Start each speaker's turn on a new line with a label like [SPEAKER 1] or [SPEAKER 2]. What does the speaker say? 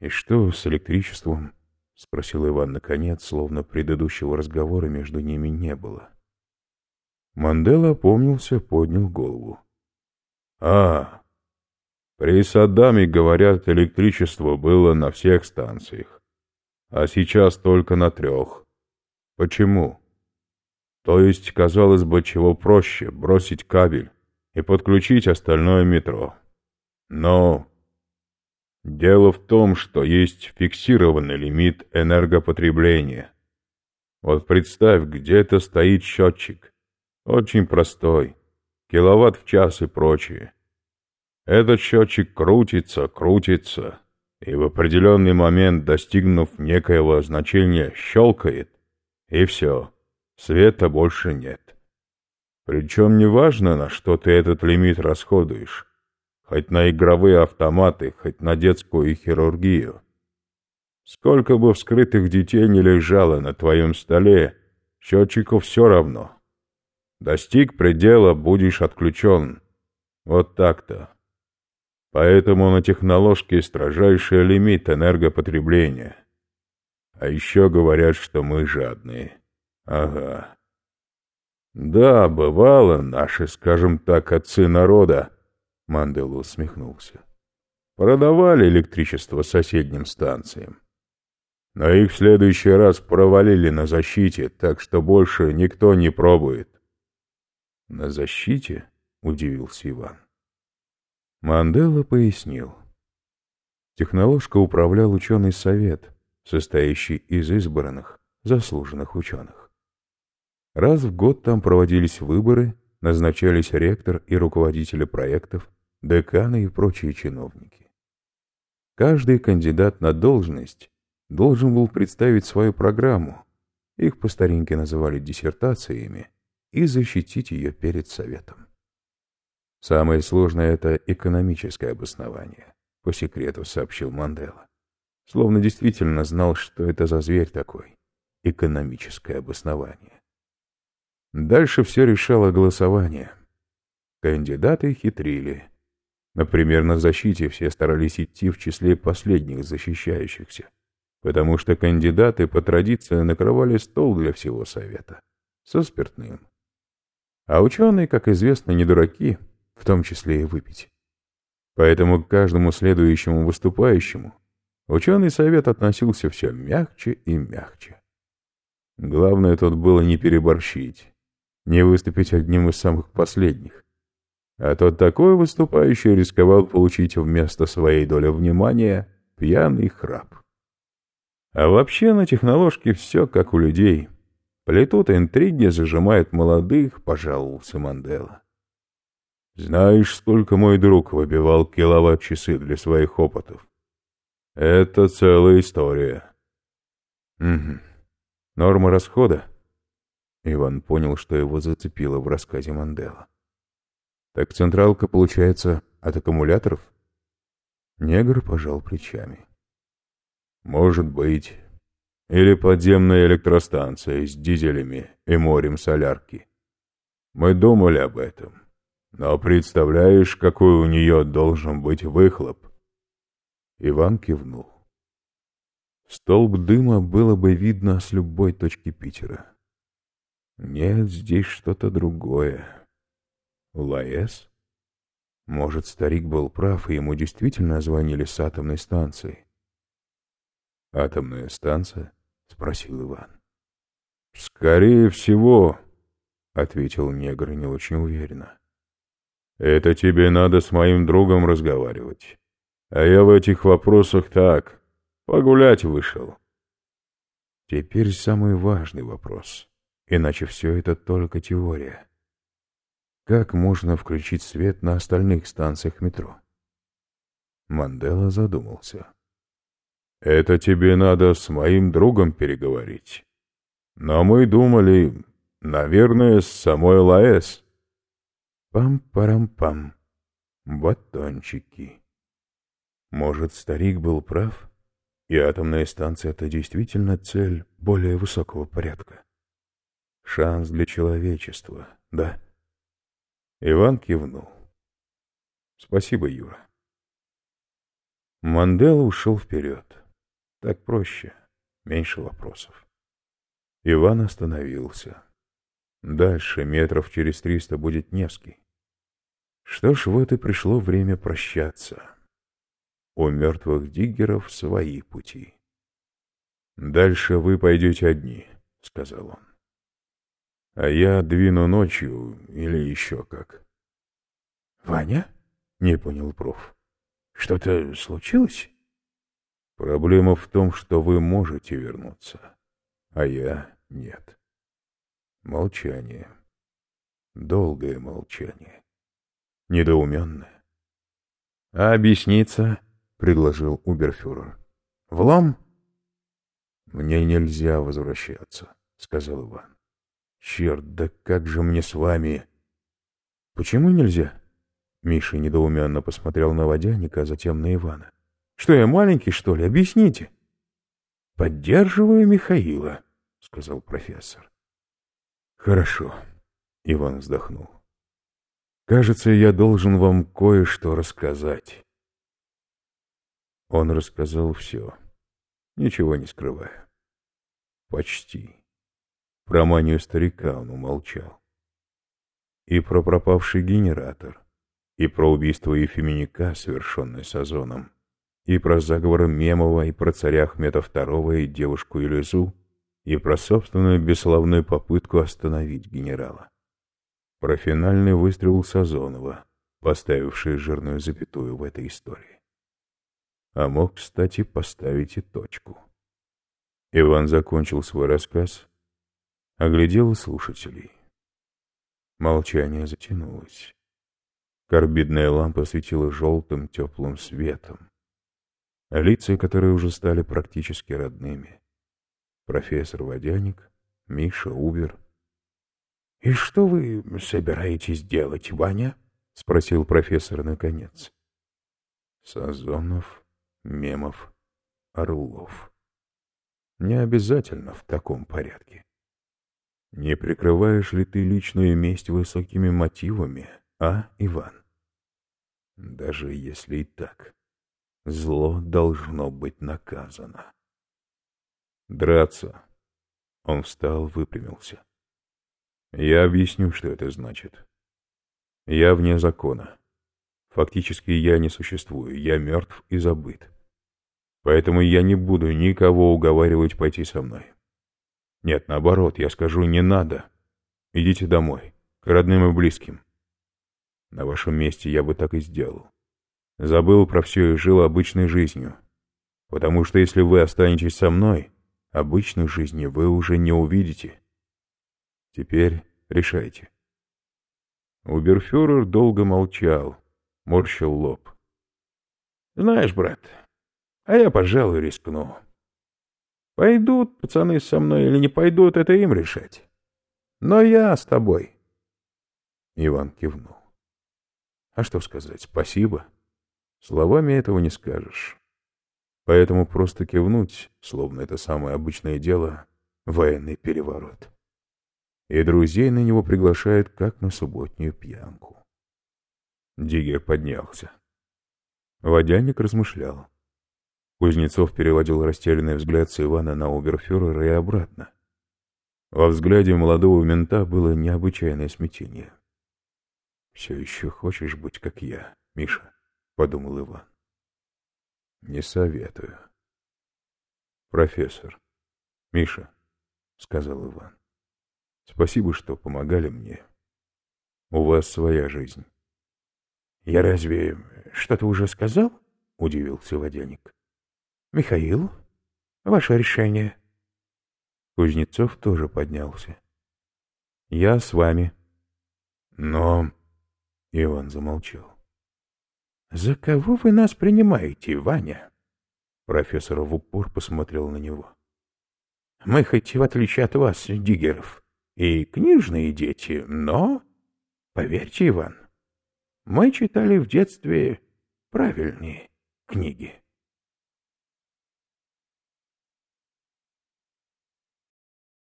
[SPEAKER 1] «И что с электричеством?» — спросил Иван наконец, словно предыдущего разговора между ними не было. Мандела опомнился, поднял голову. «А, при Саддаме, говорят, электричество было на всех станциях, а сейчас только на трех. Почему? То есть, казалось бы, чего проще — бросить кабель и подключить остальное метро. Но дело в том, что есть фиксированный лимит энергопотребления. Вот представь, где-то стоит счетчик. Очень простой. Киловатт в час и прочее. Этот счетчик крутится, крутится, и в определенный момент, достигнув некоего значения, щелкает, и все, света больше нет. Причем неважно, на что ты этот лимит расходуешь, хоть на игровые автоматы, хоть на детскую хирургию. Сколько бы вскрытых детей не лежало на твоем столе, счетчику все равно. Достиг предела, будешь отключен. Вот так-то. Поэтому на техноложке строжайший лимит энергопотребления. А еще говорят, что мы жадные. Ага. Да, бывало, наши, скажем так, отцы народа, Мандела усмехнулся. Продавали электричество соседним станциям. Но их в следующий раз провалили на защите, так что больше никто не пробует. — На защите? — удивился Иван. Мандела пояснил. Техноложка управлял ученый совет, состоящий из избранных, заслуженных ученых. Раз в год там проводились выборы, назначались ректор и руководители проектов, деканы и прочие чиновники. Каждый кандидат на должность должен был представить свою программу, их по старинке называли диссертациями, и защитить ее перед советом. Самое сложное — это экономическое обоснование, по секрету сообщил Мандела. Словно действительно знал, что это за зверь такой. Экономическое обоснование. Дальше все решало голосование. Кандидаты хитрили. Например, на защите все старались идти в числе последних защищающихся, потому что кандидаты по традиции накрывали стол для всего совета со спиртным. А ученые, как известно, не дураки — в том числе и выпить. Поэтому к каждому следующему выступающему ученый совет относился все мягче и мягче. Главное тут было не переборщить, не выступить одним из самых последних. А тот такой выступающий рисковал получить вместо своей доли внимания пьяный храп. А вообще на техноложке все как у людей. Плетут интриги, зажимают молодых, пожаловался Мандела. Знаешь, сколько мой друг выбивал киловатт-часы для своих опытов? Это целая история. Угу. Норма расхода? Иван понял, что его зацепило в рассказе Мандела. Так централка, получается, от аккумуляторов? Негр пожал плечами. Может быть. Или подземная электростанция с дизелями и морем солярки. Мы думали об этом. Но представляешь, какой у нее должен быть выхлоп?» Иван кивнул. Столб дыма было бы видно с любой точки Питера. Нет, здесь что-то другое. Лаэс? Может, старик был прав, и ему действительно звонили с атомной станции. «Атомная станция?» — спросил Иван. «Скорее всего», — ответил негр не очень уверенно. Это тебе надо с моим другом разговаривать. А я в этих вопросах так, погулять вышел. Теперь самый важный вопрос. Иначе все это только теория. Как можно включить свет на остальных станциях метро? Мандела задумался. Это тебе надо с моим другом переговорить. Но мы думали, наверное, с самой Лаэс. Пам-парам-пам. Батончики. Может, старик был прав, и атомная станция — это действительно цель более высокого порядка. Шанс для человечества, да? Иван кивнул. Спасибо, Юра. Мандела ушел вперед. Так проще, меньше вопросов. Иван остановился. Дальше, метров через триста, будет Невский. Что ж, вот и пришло время прощаться. У мертвых диггеров свои пути. «Дальше вы пойдете одни», — сказал он. «А я двину ночью или еще как».
[SPEAKER 2] «Ваня?» — не понял проф. «Что-то случилось?»
[SPEAKER 1] «Проблема в том, что вы можете вернуться, а я нет». Молчание. Долгое молчание. Недоуменное.
[SPEAKER 2] «А объясниться?» — предложил Уберфюрер. «Влом?»
[SPEAKER 1] «Мне нельзя возвращаться», — сказал Иван. «Черт, да как же мне с вами...»
[SPEAKER 2] «Почему нельзя?»
[SPEAKER 1] Миша недоуменно посмотрел на водяника, а затем на Ивана.
[SPEAKER 2] «Что, я маленький, что ли? Объясните».
[SPEAKER 1] «Поддерживаю Михаила», — сказал профессор.
[SPEAKER 2] «Хорошо», —
[SPEAKER 1] Иван вздохнул.
[SPEAKER 2] «Кажется, я должен вам кое-что рассказать».
[SPEAKER 1] Он рассказал все ничего не скрывая. Почти. Про манию старика он умолчал. И про пропавший генератор, и про убийство Ефименика, совершенное Сазоном, и про заговор Мемова, и про царя Ахмета II и девушку Илизу, и про собственную бесславную попытку остановить генерала. Про финальный выстрел Сазонова, поставивший жирную запятую в этой истории а мог, кстати, поставить и точку. Иван закончил свой рассказ, оглядел слушателей. Молчание затянулось. Карбидная лампа светила желтым теплым светом. Лица, которые уже стали практически родными. Профессор Водяник, Миша Убер.
[SPEAKER 2] — И что вы собираетесь делать, Ваня? — спросил профессор наконец.
[SPEAKER 1] Сазонов Мемов, Орлов. Не обязательно в таком порядке. Не прикрываешь ли ты личную месть высокими мотивами, а, Иван? Даже если и так, зло должно быть наказано. Драться. Он встал, выпрямился. Я объясню, что это значит. Я вне закона. Фактически я не существую, я мертв и забыт. Поэтому я не буду никого уговаривать пойти со мной. Нет, наоборот, я скажу, не надо. Идите домой, к родным и близким. На вашем месте я бы так и сделал. Забыл про все и жил обычной жизнью. Потому что если вы останетесь со мной, обычной жизни вы уже не увидите. Теперь решайте. Уберфюрер долго молчал, морщил лоб.
[SPEAKER 2] «Знаешь, брат, а я, пожалуй, рискну. Пойдут пацаны со мной или не пойдут, это им решать. Но я с тобой».
[SPEAKER 1] Иван кивнул. «А что сказать? Спасибо. Словами этого не скажешь. Поэтому просто кивнуть, словно это самое обычное дело, военный переворот. И друзей на него приглашают, как на субботнюю пьянку. Диггер поднялся. Водяник размышлял. Кузнецов переводил растерянный взгляд с Ивана на оберфюрера и обратно. Во взгляде молодого мента было необычайное смятение. «Все еще хочешь быть, как я, Миша?» — подумал Иван. «Не советую». «Профессор, Миша», — сказал Иван, — «спасибо, что помогали мне. У вас своя жизнь».
[SPEAKER 2] «Я разве что-то уже сказал?» — удивился водяник. «Михаил, ваше решение».
[SPEAKER 1] Кузнецов тоже поднялся. «Я с вами». «Но...» — Иван замолчал.
[SPEAKER 2] «За кого вы нас принимаете, Ваня?»
[SPEAKER 1] Профессор в упор посмотрел на него.
[SPEAKER 2] «Мы хоть в отличие от вас, диггеров, и книжные дети, но... Поверьте, Иван, мы читали в детстве правильные книги.